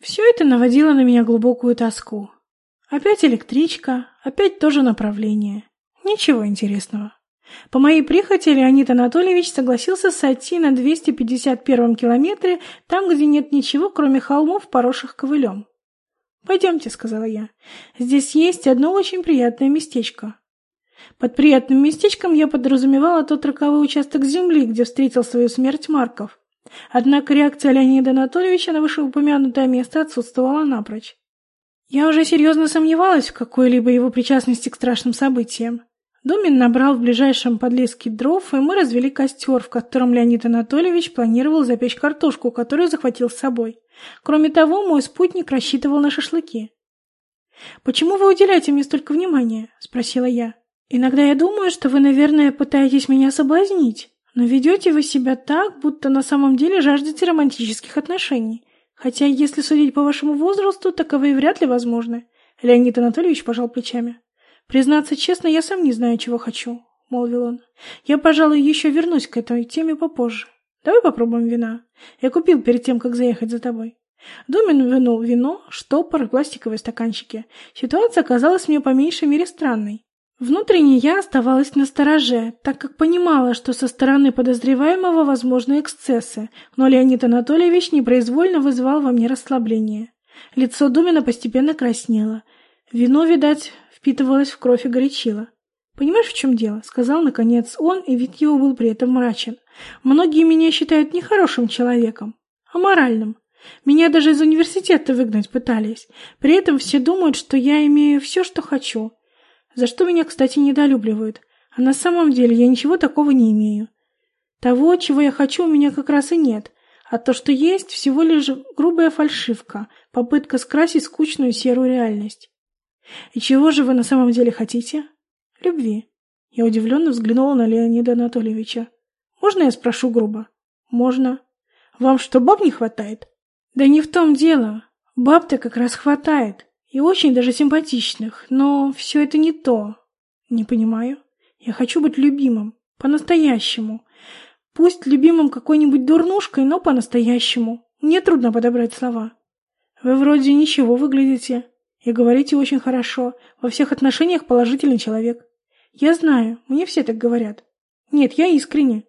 Все это наводило на меня глубокую тоску. Опять электричка, опять то же направление. Ничего интересного. По моей прихоти Леонид Анатольевич согласился сойти на 251-м километре, там, где нет ничего, кроме холмов, поросших ковылем. «Пойдемте», — сказала я. «Здесь есть одно очень приятное местечко». Под приятным местечком я подразумевала тот роковой участок земли, где встретил свою смерть Марков. Однако реакция Леонида Анатольевича на вышеупомянутое место отсутствовала напрочь. Я уже серьезно сомневалась в какой-либо его причастности к страшным событиям. Домин набрал в ближайшем подлеске дров, и мы развели костер, в котором Леонид Анатольевич планировал запечь картошку, которую захватил с собой. Кроме того, мой спутник рассчитывал на шашлыки. «Почему вы уделяете мне столько внимания?» — спросила я. «Иногда я думаю, что вы, наверное, пытаетесь меня соблазнить, но ведете вы себя так, будто на самом деле жаждете романтических отношений. Хотя, если судить по вашему возрасту, таковые вряд ли возможны». Леонид Анатольевич пожал плечами. «Признаться честно, я сам не знаю, чего хочу», — молвил он. «Я, пожалуй, еще вернусь к этой теме попозже. Давай попробуем вина. Я купил перед тем, как заехать за тобой». Домин вынул вино, штопор пластиковые стаканчики. Ситуация оказалась мне по меньшей мере странной. Внутренне я оставалась на стороже, так как понимала, что со стороны подозреваемого возможны эксцессы, но Леонид Анатольевич непроизвольно вызывал во мне расслабление. Лицо Думина постепенно краснело. Вино, видать, впитывалась в кровь и горячила. «Понимаешь, в чем дело?» — сказал, наконец, он, и вид его был при этом мрачен. «Многие меня считают не хорошим человеком, а моральным. Меня даже из университета выгнать пытались. При этом все думают, что я имею все, что хочу. За что меня, кстати, недолюбливают. А на самом деле я ничего такого не имею. Того, чего я хочу, у меня как раз и нет. А то, что есть, всего лишь грубая фальшивка, попытка скрасить скучную серую реальность. «И чего же вы на самом деле хотите?» «Любви». Я удивленно взглянула на Леонида Анатольевича. «Можно я спрошу грубо?» «Можно». «Вам что, баб не хватает?» «Да не в том дело. Баб-то как раз хватает. И очень даже симпатичных. Но все это не то». «Не понимаю. Я хочу быть любимым. По-настоящему. Пусть любимым какой-нибудь дурнушкой, но по-настоящему. Мне трудно подобрать слова. Вы вроде ничего выглядите. И говорите очень хорошо. Во всех отношениях положительный человек. Я знаю, мне все так говорят. Нет, я искренне.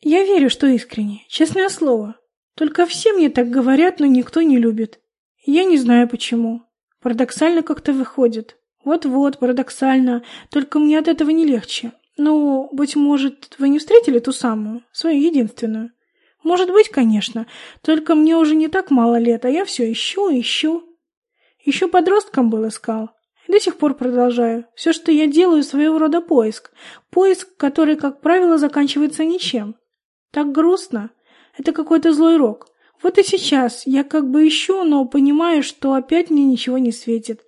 Я верю, что искренне, честное слово. Только все мне так говорят, но никто не любит. я не знаю почему. Парадоксально как-то выходит. Вот-вот, парадоксально. Только мне от этого не легче. Ну, быть может, вы не встретили ту самую, свою единственную? Может быть, конечно. Только мне уже не так мало лет, а я все ищу, ищу. Еще подростком был искал. И до сих пор продолжаю. Все, что я делаю, своего рода поиск. Поиск, который, как правило, заканчивается ничем. Так грустно. Это какой-то злой рок. Вот и сейчас я как бы ищу, но понимаю, что опять мне ничего не светит.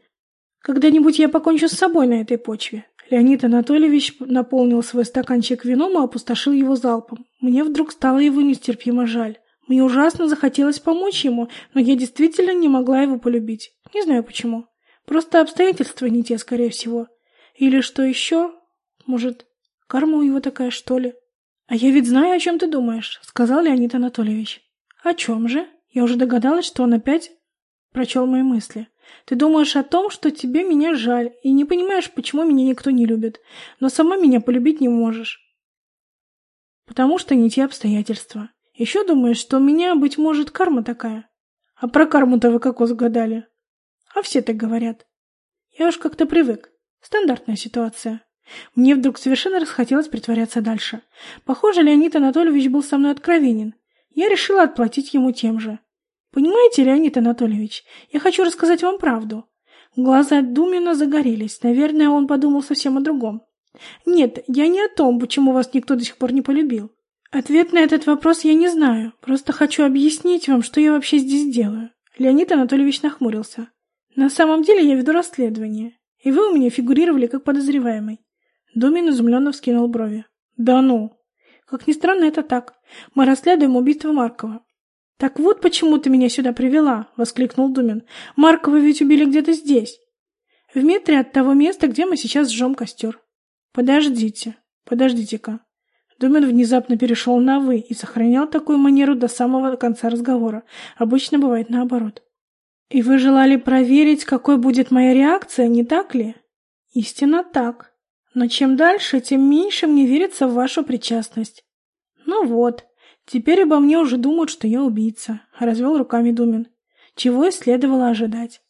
Когда-нибудь я покончу с собой на этой почве. Леонид Анатольевич наполнил свой стаканчик вином и опустошил его залпом. Мне вдруг стало его нестерпимо жаль. Мне ужасно захотелось помочь ему, но я действительно не могла его полюбить. Не знаю почему. Просто обстоятельства не те, скорее всего. Или что еще? Может, карма у него такая, что ли? А я ведь знаю, о чем ты думаешь, сказал Леонид Анатольевич. О чем же? Я уже догадалась, что он опять прочел мои мысли. Ты думаешь о том, что тебе меня жаль, и не понимаешь, почему меня никто не любит, но сама меня полюбить не можешь. Потому что не те обстоятельства. Еще думаешь, что у меня, быть может, карма такая? А про карму-то вы как угадали? А все так говорят. Я уж как-то привык. Стандартная ситуация. Мне вдруг совершенно расхотелось притворяться дальше. Похоже, Леонид Анатольевич был со мной откровенен. Я решила отплатить ему тем же. Понимаете, Леонид Анатольевич, я хочу рассказать вам правду. Глаза Думина загорелись. Наверное, он подумал совсем о другом. Нет, я не о том, почему вас никто до сих пор не полюбил. Ответ на этот вопрос я не знаю. Просто хочу объяснить вам, что я вообще здесь делаю. Леонид Анатольевич нахмурился. На самом деле я веду расследование, и вы у меня фигурировали как подозреваемый. Домин изумленно вскинул брови. Да ну! Как ни странно, это так. Мы расследуем убийство Маркова. Так вот почему ты меня сюда привела, воскликнул Думин. Маркова ведь убили где-то здесь. В метре от того места, где мы сейчас сжем костер. Подождите, подождите-ка. Думин внезапно перешел на «вы» и сохранял такую манеру до самого конца разговора. Обычно бывает наоборот. И вы желали проверить, какой будет моя реакция, не так ли? Истинно так. Но чем дальше, тем меньше мне верится в вашу причастность. Ну вот, теперь обо мне уже думают, что я убийца, развел руками Думин. Чего и следовало ожидать.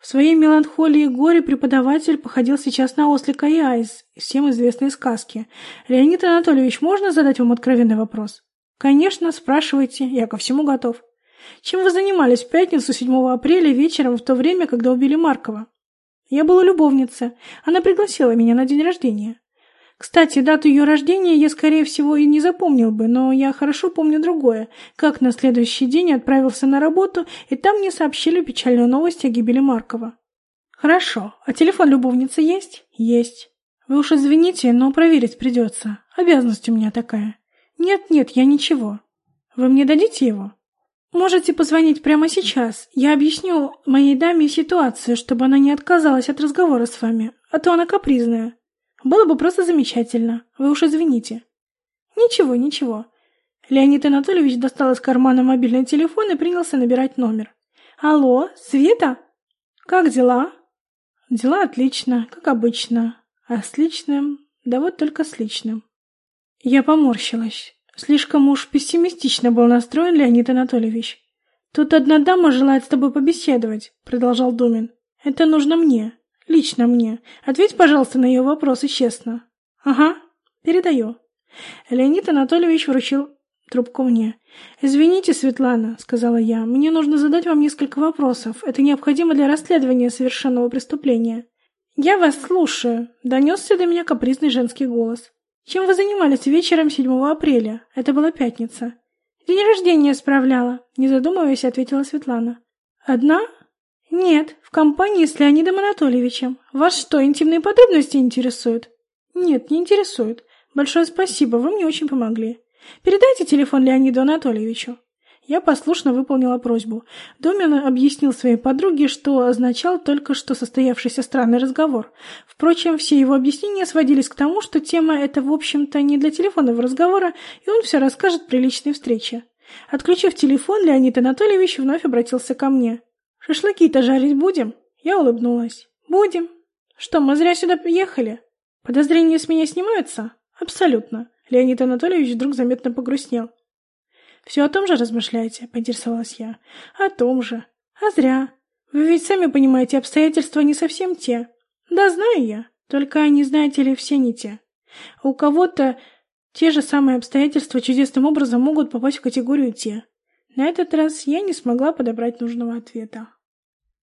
В своей меланхолии и горе преподаватель походил сейчас на ослика и айс, всем известные сказки. Леонид Анатольевич, можно задать вам откровенный вопрос? Конечно, спрашивайте, я ко всему готов. Чем вы занимались в пятницу 7 апреля вечером в то время, когда убили Маркова? Я была любовница. Она пригласила меня на день рождения. Кстати, дату ее рождения я, скорее всего, и не запомнил бы, но я хорошо помню другое. Как на следующий день отправился на работу, и там мне сообщили печальную новость о гибели Маркова. Хорошо. А телефон любовницы есть? Есть. Вы уж извините, но проверить придется. Обязанность у меня такая. Нет-нет, я ничего. Вы мне дадите его? Можете позвонить прямо сейчас. Я объясню моей даме ситуацию, чтобы она не отказалась от разговора с вами, а то она капризная. Было бы просто замечательно. Вы уж извините. Ничего, ничего. Леонид Анатольевич достал из кармана мобильный телефон и принялся набирать номер. Алло, Света? Как дела? Дела отлично, как обычно. А с личным? Да вот только с личным. Я поморщилась. Слишком уж пессимистично был настроен Леонид Анатольевич. «Тут одна дама желает с тобой побеседовать», — продолжал Думин. «Это нужно мне. Лично мне. Ответь, пожалуйста, на ее вопросы честно». «Ага, передаю». Леонид Анатольевич вручил трубку мне. «Извините, Светлана», — сказала я, — «мне нужно задать вам несколько вопросов. Это необходимо для расследования совершенного преступления». «Я вас слушаю», — донесся до меня капризный женский голос. Чем вы занимались вечером 7 апреля? Это была пятница. День рождения справляла, не задумываясь, ответила Светлана. Одна? Нет, в компании с Леонидом Анатольевичем. Вас что, интимные подробности интересуют? Нет, не интересуют. Большое спасибо, вы мне очень помогли. Передайте телефон Леониду Анатольевичу. Я послушно выполнила просьбу. Домин объяснил своей подруге, что означал только что состоявшийся странный разговор. Впрочем, все его объяснения сводились к тому, что тема эта, в общем-то, не для телефонного разговора, и он все расскажет при личной встрече. Отключив телефон, Леонид Анатольевич вновь обратился ко мне. «Шашлыки-то жарить будем?» Я улыбнулась. «Будем. Что, мы зря сюда приехали? Подозрения с меня снимаются?» «Абсолютно». Леонид Анатольевич вдруг заметно погрустнел. «Все о том же размышляете?» — поинтересовалась я. «О том же. А зря. Вы ведь сами понимаете, обстоятельства не совсем те. Да, знаю я. Только они, знаете ли, все не те. у кого-то те же самые обстоятельства чудесным образом могут попасть в категорию «те». На этот раз я не смогла подобрать нужного ответа.